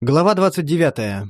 Глава 29.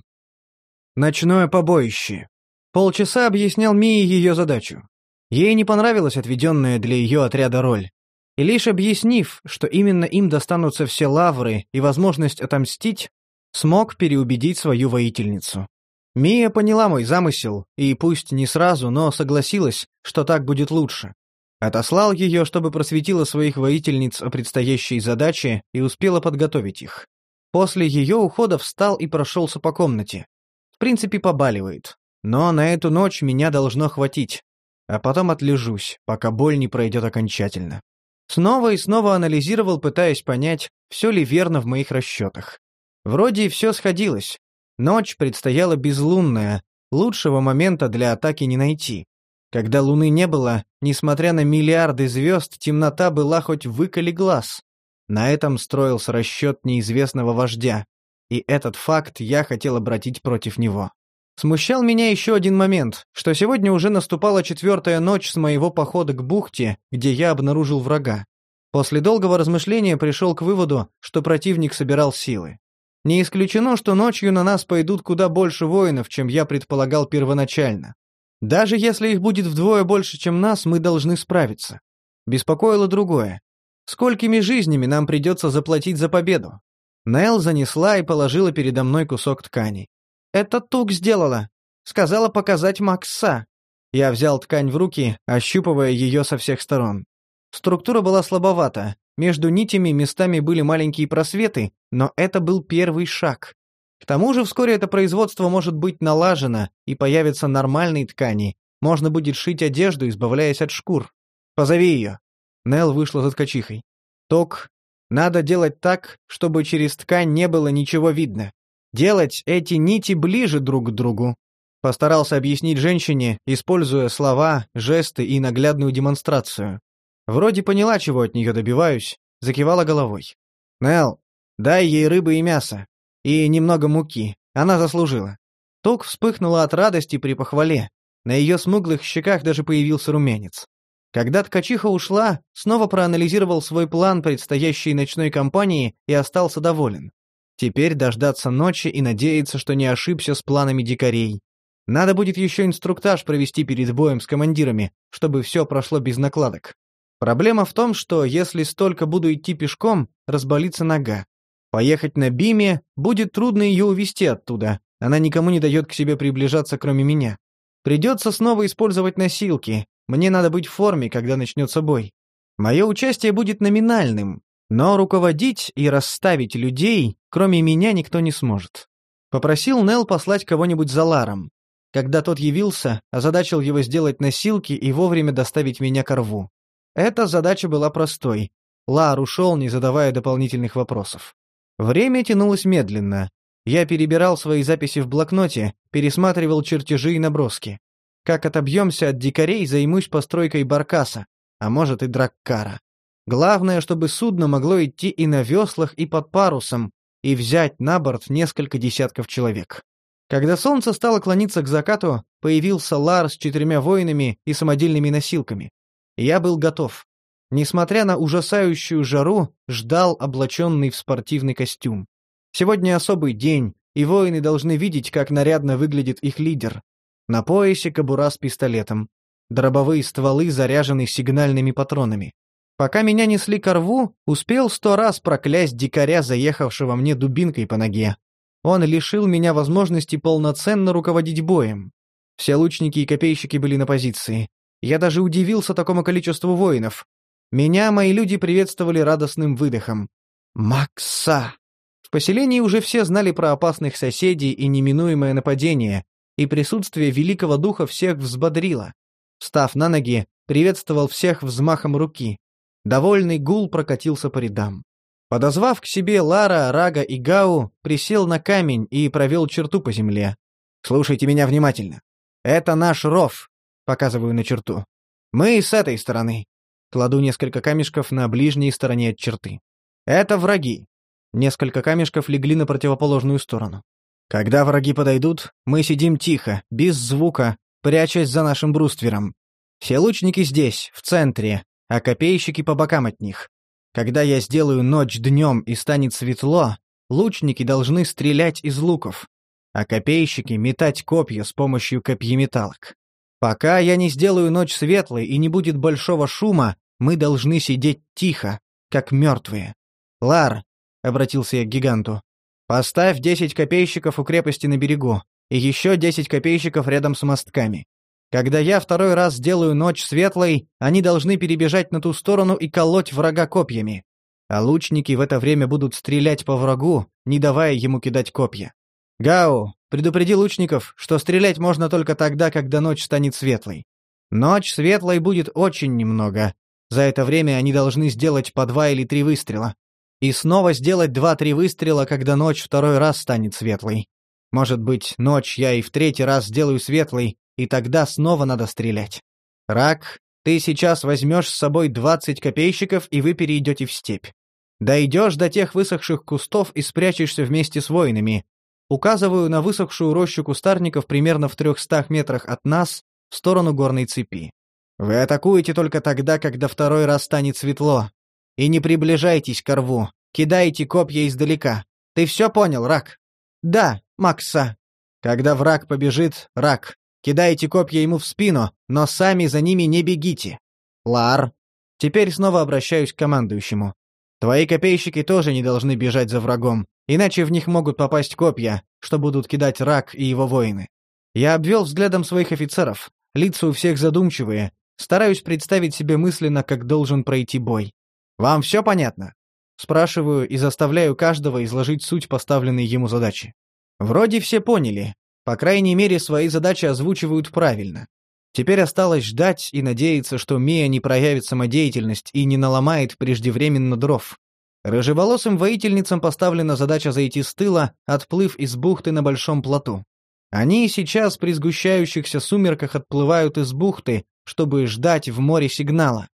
Ночное побоище. Полчаса объяснял Мии ее задачу. Ей не понравилась отведенная для ее отряда роль. И лишь объяснив, что именно им достанутся все лавры и возможность отомстить, смог переубедить свою воительницу. Мия поняла мой замысел, и пусть не сразу, но согласилась, что так будет лучше. Отослал ее, чтобы просветила своих воительниц о предстоящей задаче и успела подготовить их. После ее ухода встал и прошелся по комнате. В принципе, побаливает. Но на эту ночь меня должно хватить. А потом отлежусь, пока боль не пройдет окончательно. Снова и снова анализировал, пытаясь понять, все ли верно в моих расчетах. Вроде и все сходилось. Ночь предстояла безлунная, лучшего момента для атаки не найти. Когда луны не было, несмотря на миллиарды звезд, темнота была хоть выколи глаз. На этом строился расчет неизвестного вождя, и этот факт я хотел обратить против него. Смущал меня еще один момент, что сегодня уже наступала четвертая ночь с моего похода к бухте, где я обнаружил врага. После долгого размышления пришел к выводу, что противник собирал силы. Не исключено, что ночью на нас пойдут куда больше воинов, чем я предполагал первоначально. Даже если их будет вдвое больше, чем нас, мы должны справиться. Беспокоило другое. Сколькими жизнями нам придется заплатить за победу? Нел занесла и положила передо мной кусок ткани. «Это Тук сделала. Сказала показать Макса». Я взял ткань в руки, ощупывая ее со всех сторон. Структура была слабовата. Между нитями местами были маленькие просветы, но это был первый шаг. К тому же вскоре это производство может быть налажено, и появятся нормальные ткани. Можно будет шить одежду, избавляясь от шкур. Позови ее. Нел вышла за ткачихой. «Ток, надо делать так, чтобы через ткань не было ничего видно. Делать эти нити ближе друг к другу». Постарался объяснить женщине, используя слова, жесты и наглядную демонстрацию. Вроде поняла, чего от нее добиваюсь, закивала головой. «Нел, дай ей рыбы и мясо. И немного муки. Она заслужила». Ток вспыхнула от радости при похвале. На ее смуглых щеках даже появился румянец. Когда ткачиха ушла, снова проанализировал свой план предстоящей ночной кампании и остался доволен. Теперь дождаться ночи и надеяться, что не ошибся с планами дикарей. Надо будет еще инструктаж провести перед боем с командирами, чтобы все прошло без накладок. Проблема в том, что если столько буду идти пешком, разболится нога. Поехать на Биме будет трудно ее увести оттуда. Она никому не дает к себе приближаться, кроме меня. Придется снова использовать носилки, мне надо быть в форме, когда начнется бой. Мое участие будет номинальным, но руководить и расставить людей, кроме меня, никто не сможет. Попросил Нел послать кого-нибудь за Ларом. Когда тот явился, озадачил его сделать носилки и вовремя доставить меня к рву. Эта задача была простой. Лар ушел, не задавая дополнительных вопросов. Время тянулось медленно. Я перебирал свои записи в блокноте, пересматривал чертежи и наброски. Как отобьемся от дикарей, займусь постройкой баркаса, а может и драккара. Главное, чтобы судно могло идти и на веслах, и под парусом, и взять на борт несколько десятков человек. Когда солнце стало клониться к закату, появился Лар с четырьмя воинами и самодельными носилками. Я был готов. Несмотря на ужасающую жару, ждал облаченный в спортивный костюм. Сегодня особый день, и воины должны видеть, как нарядно выглядит их лидер. На поясе кобура с пистолетом. Дробовые стволы заряжены сигнальными патронами. Пока меня несли ко рву, успел сто раз проклясть дикаря, заехавшего мне дубинкой по ноге. Он лишил меня возможности полноценно руководить боем. Все лучники и копейщики были на позиции. Я даже удивился такому количеству воинов. Меня мои люди приветствовали радостным выдохом. «Макса!» В поселении уже все знали про опасных соседей и неминуемое нападение, и присутствие великого духа всех взбодрило. Встав на ноги, приветствовал всех взмахом руки. Довольный гул прокатился по рядам. Подозвав к себе Лара, Рага и Гау, присел на камень и провел черту по земле. «Слушайте меня внимательно. Это наш ров», — показываю на черту. «Мы с этой стороны». Кладу несколько камешков на ближней стороне от черты. «Это враги». Несколько камешков легли на противоположную сторону. Когда враги подойдут, мы сидим тихо, без звука, прячась за нашим бруствером. Все лучники здесь, в центре, а копейщики по бокам от них. Когда я сделаю ночь днем и станет светло, лучники должны стрелять из луков, а копейщики метать копья с помощью копьеметалок. Пока я не сделаю ночь светлой и не будет большого шума, мы должны сидеть тихо, как мертвые. Лар, — обратился я к гиганту, — поставь десять копейщиков у крепости на берегу и еще десять копейщиков рядом с мостками. Когда я второй раз сделаю ночь светлой, они должны перебежать на ту сторону и колоть врага копьями. А лучники в это время будут стрелять по врагу, не давая ему кидать копья. Гау, предупреди лучников, что стрелять можно только тогда, когда ночь станет светлой. Ночь светлой будет очень немного. За это время они должны сделать по два или три выстрела. И снова сделать два-три выстрела, когда ночь второй раз станет светлой. Может быть, ночь я и в третий раз сделаю светлой, и тогда снова надо стрелять. Рак, ты сейчас возьмешь с собой двадцать копейщиков, и вы перейдете в степь. Дойдешь до тех высохших кустов и спрячешься вместе с воинами. Указываю на высохшую рощу кустарников примерно в трехстах метрах от нас, в сторону горной цепи. Вы атакуете только тогда, когда второй раз станет светло. И не приближайтесь к рву, кидайте копья издалека. Ты все понял, Рак? Да, Макса. Когда враг побежит, Рак, кидайте копья ему в спину, но сами за ними не бегите. Лар. Теперь снова обращаюсь к командующему. Твои копейщики тоже не должны бежать за врагом, иначе в них могут попасть копья, что будут кидать Рак и его воины. Я обвел взглядом своих офицеров. Лица у всех задумчивые. Стараюсь представить себе мысленно, как должен пройти бой. Вам все понятно? Спрашиваю и заставляю каждого изложить суть поставленной ему задачи. Вроде все поняли. По крайней мере, свои задачи озвучивают правильно. Теперь осталось ждать и надеяться, что Мия не проявит самодеятельность и не наломает преждевременно дров. Рыжеволосым воительницам поставлена задача зайти с тыла, отплыв из бухты на большом плоту. Они сейчас при сгущающихся сумерках отплывают из бухты, чтобы ждать в море сигнала.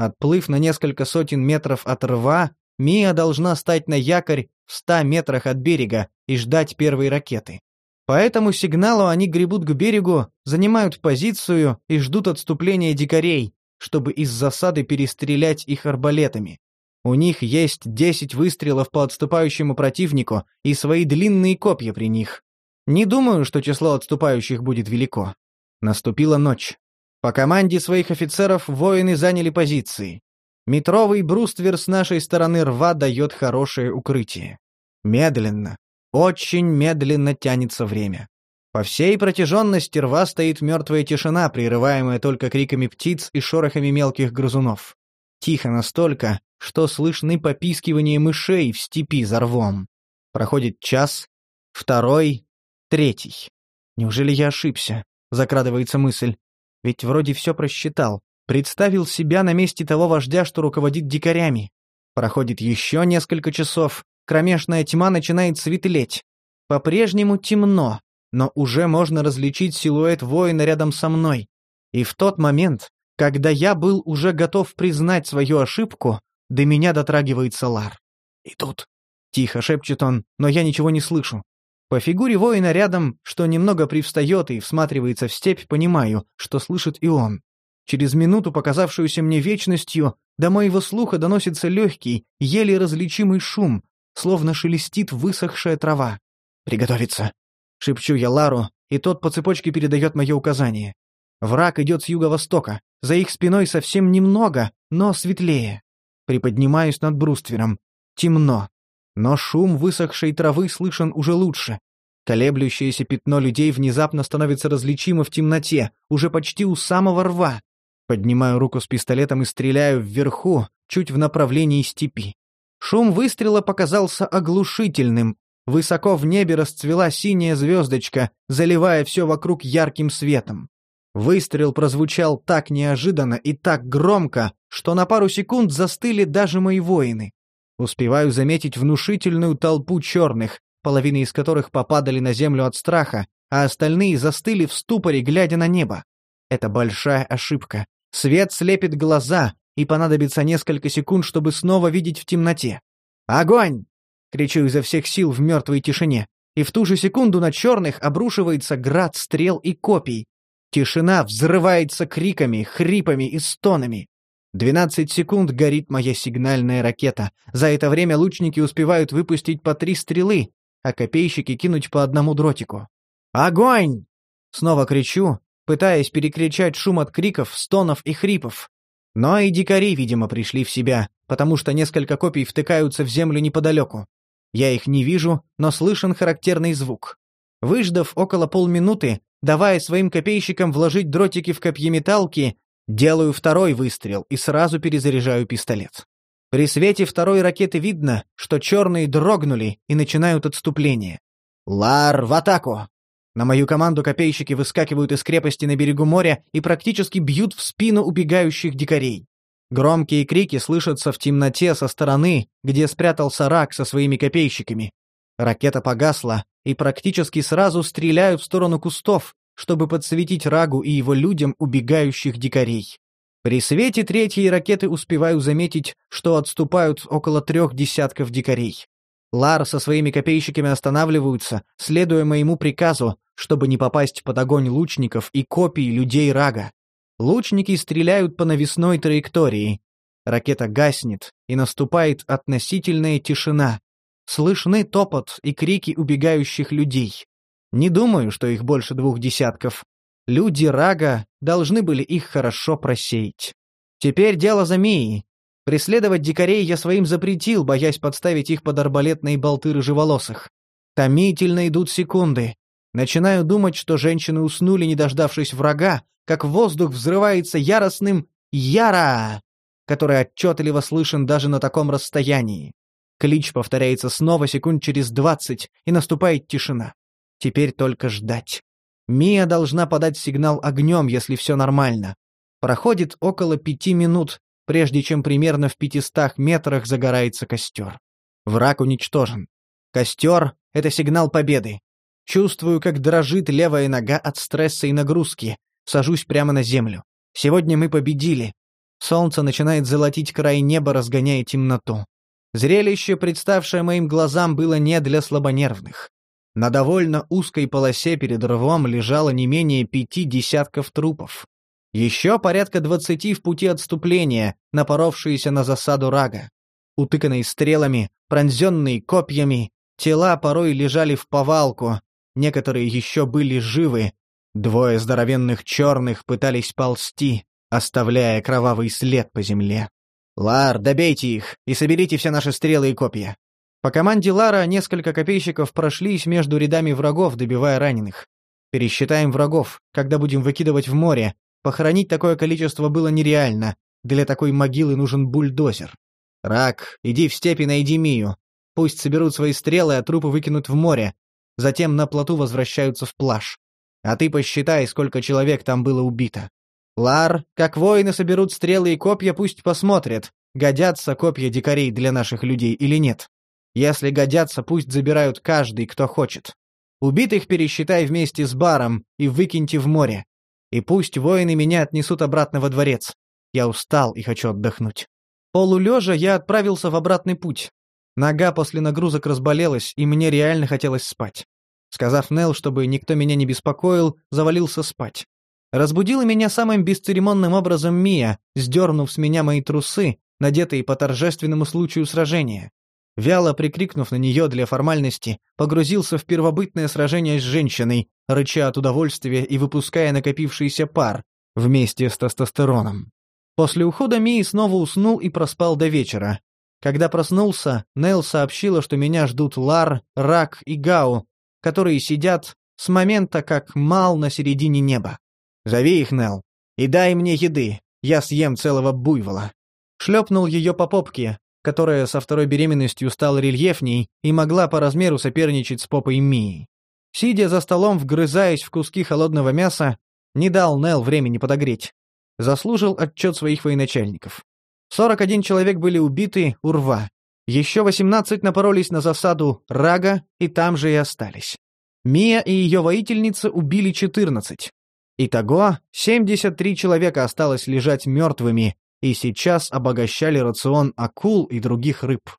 Отплыв на несколько сотен метров от рва, Мия должна стать на якорь в ста метрах от берега и ждать первой ракеты. По этому сигналу они гребут к берегу, занимают позицию и ждут отступления дикарей, чтобы из засады перестрелять их арбалетами. У них есть десять выстрелов по отступающему противнику и свои длинные копья при них. Не думаю, что число отступающих будет велико. Наступила ночь. По команде своих офицеров воины заняли позиции. Метровый бруствер с нашей стороны рва дает хорошее укрытие. Медленно, очень медленно тянется время. По всей протяженности рва стоит мертвая тишина, прерываемая только криками птиц и шорохами мелких грызунов. Тихо настолько, что слышны попискивания мышей в степи за рвом. Проходит час, второй, третий. Неужели я ошибся? Закрадывается мысль. Ведь вроде все просчитал. Представил себя на месте того вождя, что руководит дикарями. Проходит еще несколько часов, Кромешная тьма начинает светлеть. По-прежнему темно, но уже можно различить силуэт воина рядом со мной. И в тот момент, когда я был уже готов признать свою ошибку, до меня дотрагивается Лар. «И тут...» — тихо шепчет он, но я ничего не слышу. По фигуре воина рядом, что немного привстает и всматривается в степь, понимаю, что слышит и он. Через минуту, показавшуюся мне вечностью, до моего слуха доносится легкий, еле различимый шум, словно шелестит высохшая трава. «Приготовиться!» — шепчу я Лару, и тот по цепочке передает мое указание. Враг идет с юго-востока, за их спиной совсем немного, но светлее. Приподнимаюсь над бруствером. Темно. Но шум высохшей травы слышен уже лучше. Колеблющееся пятно людей внезапно становится различимо в темноте, уже почти у самого рва. Поднимаю руку с пистолетом и стреляю вверху, чуть в направлении степи. Шум выстрела показался оглушительным. Высоко в небе расцвела синяя звездочка, заливая все вокруг ярким светом. Выстрел прозвучал так неожиданно и так громко, что на пару секунд застыли даже мои воины. Успеваю заметить внушительную толпу черных, половина из которых попадали на землю от страха, а остальные застыли в ступоре, глядя на небо. Это большая ошибка. Свет слепит глаза, и понадобится несколько секунд, чтобы снова видеть в темноте. «Огонь!» — кричу изо всех сил в мертвой тишине, и в ту же секунду на черных обрушивается град стрел и копий. Тишина взрывается криками, хрипами и стонами. 12 секунд горит моя сигнальная ракета. За это время лучники успевают выпустить по три стрелы, а копейщики кинуть по одному дротику. «Огонь!» Снова кричу, пытаясь перекричать шум от криков, стонов и хрипов. Но и дикари, видимо, пришли в себя, потому что несколько копий втыкаются в землю неподалеку. Я их не вижу, но слышен характерный звук. Выждав около полминуты, давая своим копейщикам вложить дротики в копьеметалки, Делаю второй выстрел и сразу перезаряжаю пистолет. При свете второй ракеты видно, что черные дрогнули и начинают отступление. «Лар, в атаку!» На мою команду копейщики выскакивают из крепости на берегу моря и практически бьют в спину убегающих дикарей. Громкие крики слышатся в темноте со стороны, где спрятался рак со своими копейщиками. Ракета погасла, и практически сразу стреляют в сторону кустов, чтобы подсветить Рагу и его людям убегающих дикарей. При свете третьей ракеты успеваю заметить, что отступают около трех десятков дикарей. Лар со своими копейщиками останавливаются, следуя моему приказу, чтобы не попасть под огонь лучников и копий людей Рага. Лучники стреляют по навесной траектории. Ракета гаснет, и наступает относительная тишина. Слышны топот и крики убегающих людей. Не думаю, что их больше двух десятков. Люди Рага должны были их хорошо просеять. Теперь дело за Мией. Преследовать дикарей я своим запретил, боясь подставить их под арбалетные болты рыжеволосых. Томительно идут секунды. Начинаю думать, что женщины уснули, не дождавшись врага, как воздух взрывается яростным «Яра!», который отчетливо слышен даже на таком расстоянии. Клич повторяется снова секунд через двадцать, и наступает тишина. Теперь только ждать. Мия должна подать сигнал огнем, если все нормально. Проходит около пяти минут, прежде чем примерно в пятистах метрах загорается костер. Враг уничтожен. Костер — это сигнал победы. Чувствую, как дрожит левая нога от стресса и нагрузки. Сажусь прямо на землю. Сегодня мы победили. Солнце начинает золотить край неба, разгоняя темноту. Зрелище, представшее моим глазам, было не для слабонервных. На довольно узкой полосе перед рвом лежало не менее пяти десятков трупов. Еще порядка двадцати в пути отступления, напоровшиеся на засаду рага. Утыканные стрелами, пронзенные копьями, тела порой лежали в повалку, некоторые еще были живы. Двое здоровенных черных пытались ползти, оставляя кровавый след по земле. «Лар, добейте их и соберите все наши стрелы и копья. По команде Лара несколько копейщиков прошлись между рядами врагов, добивая раненых. Пересчитаем врагов, когда будем выкидывать в море. Похоронить такое количество было нереально. Для такой могилы нужен бульдозер. Рак, иди в степи найди Мию. Пусть соберут свои стрелы, а трупы выкинут в море. Затем на плоту возвращаются в плаж. А ты посчитай, сколько человек там было убито. Лар, как воины соберут стрелы и копья, пусть посмотрят, годятся копья дикарей для наших людей или нет. Если годятся, пусть забирают каждый, кто хочет. Убитых пересчитай вместе с баром и выкиньте в море. И пусть воины меня отнесут обратно во дворец. Я устал и хочу отдохнуть. Полулежа я отправился в обратный путь. Нога после нагрузок разболелась, и мне реально хотелось спать. Сказав Нел, чтобы никто меня не беспокоил, завалился спать. Разбудила меня самым бесцеремонным образом Мия, сдернув с меня мои трусы, надетые по торжественному случаю сражения вяло прикрикнув на нее для формальности, погрузился в первобытное сражение с женщиной, рыча от удовольствия и выпуская накопившийся пар вместе с тестостероном. После ухода Мии снова уснул и проспал до вечера. Когда проснулся, Нел сообщила, что меня ждут Лар, Рак и Гау, которые сидят с момента, как мал на середине неба. «Зови их, Нел, и дай мне еды, я съем целого буйвола». Шлепнул ее по попке, которая со второй беременностью стала рельефней и могла по размеру соперничать с попой Мии. Сидя за столом, вгрызаясь в куски холодного мяса, не дал Нел времени подогреть. Заслужил отчет своих военачальников. 41 человек были убиты у рва. Еще 18 напоролись на засаду Рага и там же и остались. Мия и ее воительница убили 14. Итого 73 человека осталось лежать мертвыми, и сейчас обогащали рацион акул и других рыб.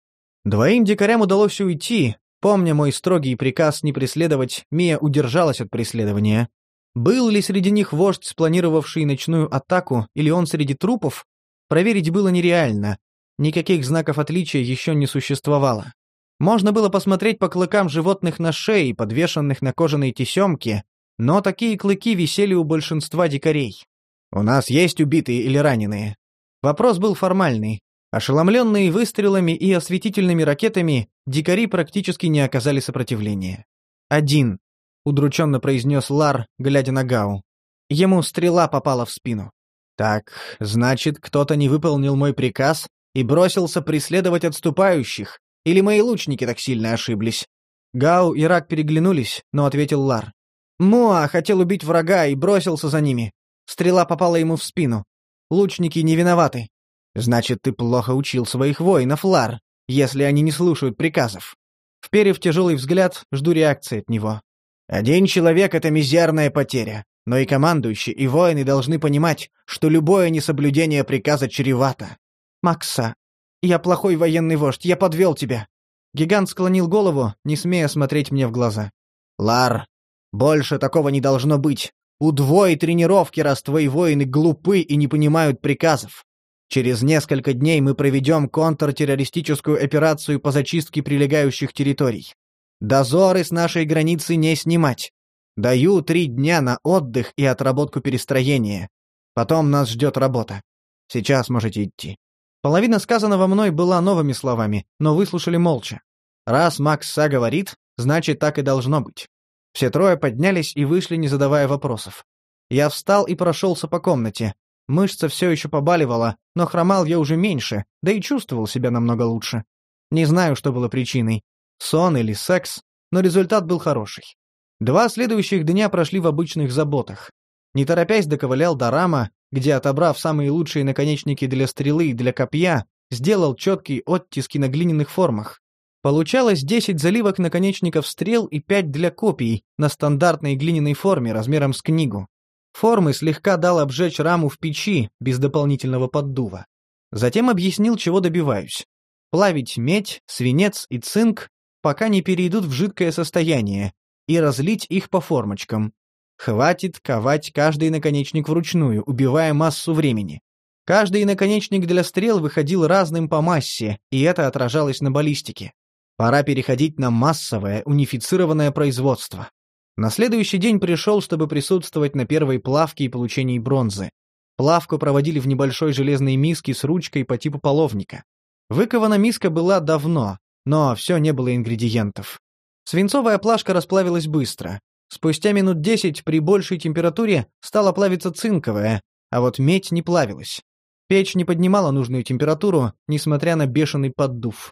Двоим дикарям удалось уйти. Помня мой строгий приказ не преследовать, Мия удержалась от преследования. Был ли среди них вождь, спланировавший ночную атаку, или он среди трупов? Проверить было нереально. Никаких знаков отличия еще не существовало. Можно было посмотреть по клыкам животных на шее, подвешенных на кожаной тесемке, но такие клыки висели у большинства дикарей. «У нас есть убитые или раненые?» Вопрос был формальный. Ошеломленные выстрелами и осветительными ракетами, дикари практически не оказали сопротивления. «Один», — удрученно произнес Лар, глядя на Гау. Ему стрела попала в спину. Так, значит, кто-то не выполнил мой приказ и бросился преследовать отступающих, или мои лучники так сильно ошиблись. Гау и Рак переглянулись, но ответил Лар. Муа хотел убить врага и бросился за ними. Стрела попала ему в спину. Лучники не виноваты. Значит, ты плохо учил своих воинов, Лар, если они не слушают приказов. Вперев тяжелый взгляд, жду реакции от него. Один человек — это мизерная потеря. Но и командующий, и воины должны понимать, что любое несоблюдение приказа чревато. «Макса, я плохой военный вождь, я подвел тебя». Гигант склонил голову, не смея смотреть мне в глаза. «Лар, больше такого не должно быть. Удвой тренировки, раз твои воины глупы и не понимают приказов. Через несколько дней мы проведем контртеррористическую операцию по зачистке прилегающих территорий. Дозоры с нашей границы не снимать. Даю три дня на отдых и отработку перестроения. Потом нас ждет работа. Сейчас можете идти». Половина сказанного мной была новыми словами, но выслушали молча. Раз Макса говорит, значит, так и должно быть. Все трое поднялись и вышли, не задавая вопросов. Я встал и прошелся по комнате. Мышца все еще побаливала, но хромал я уже меньше, да и чувствовал себя намного лучше. Не знаю, что было причиной. Сон или секс, но результат был хороший. Два следующих дня прошли в обычных заботах. Не торопясь доковылял до рама, где, отобрав самые лучшие наконечники для стрелы и для копья, сделал четкие оттиски на глиняных формах. Получалось 10 заливок наконечников стрел и 5 для копий на стандартной глиняной форме размером с книгу. Формы слегка дал обжечь раму в печи, без дополнительного поддува. Затем объяснил, чего добиваюсь. Плавить медь, свинец и цинк, пока не перейдут в жидкое состояние, и разлить их по формочкам. Хватит ковать каждый наконечник вручную, убивая массу времени. Каждый наконечник для стрел выходил разным по массе, и это отражалось на баллистике. Пора переходить на массовое, унифицированное производство. На следующий день пришел, чтобы присутствовать на первой плавке и получении бронзы. Плавку проводили в небольшой железной миске с ручкой по типу половника. Выкована миска была давно, но все не было ингредиентов. Свинцовая плашка расплавилась быстро. Спустя минут десять при большей температуре стала плавиться цинковая, а вот медь не плавилась. Печь не поднимала нужную температуру, несмотря на бешеный поддув.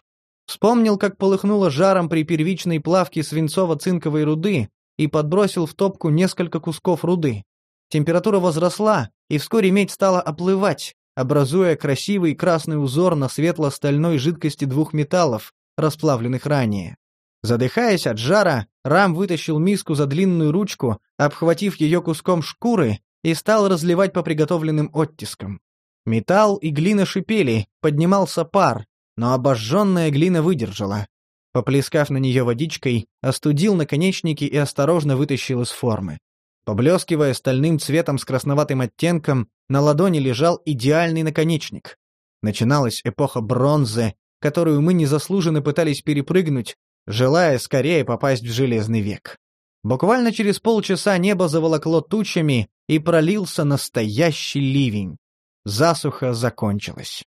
Вспомнил, как полыхнуло жаром при первичной плавке свинцово-цинковой руды и подбросил в топку несколько кусков руды. Температура возросла, и вскоре медь стала оплывать, образуя красивый красный узор на светло-стальной жидкости двух металлов, расплавленных ранее. Задыхаясь от жара, Рам вытащил миску за длинную ручку, обхватив ее куском шкуры, и стал разливать по приготовленным оттискам. Металл и глина шипели, поднимался пар, но обожженная глина выдержала. Поплескав на нее водичкой, остудил наконечники и осторожно вытащил из формы. Поблескивая стальным цветом с красноватым оттенком, на ладони лежал идеальный наконечник. Начиналась эпоха бронзы, которую мы незаслуженно пытались перепрыгнуть, желая скорее попасть в Железный век. Буквально через полчаса небо заволокло тучами, и пролился настоящий ливень. Засуха закончилась.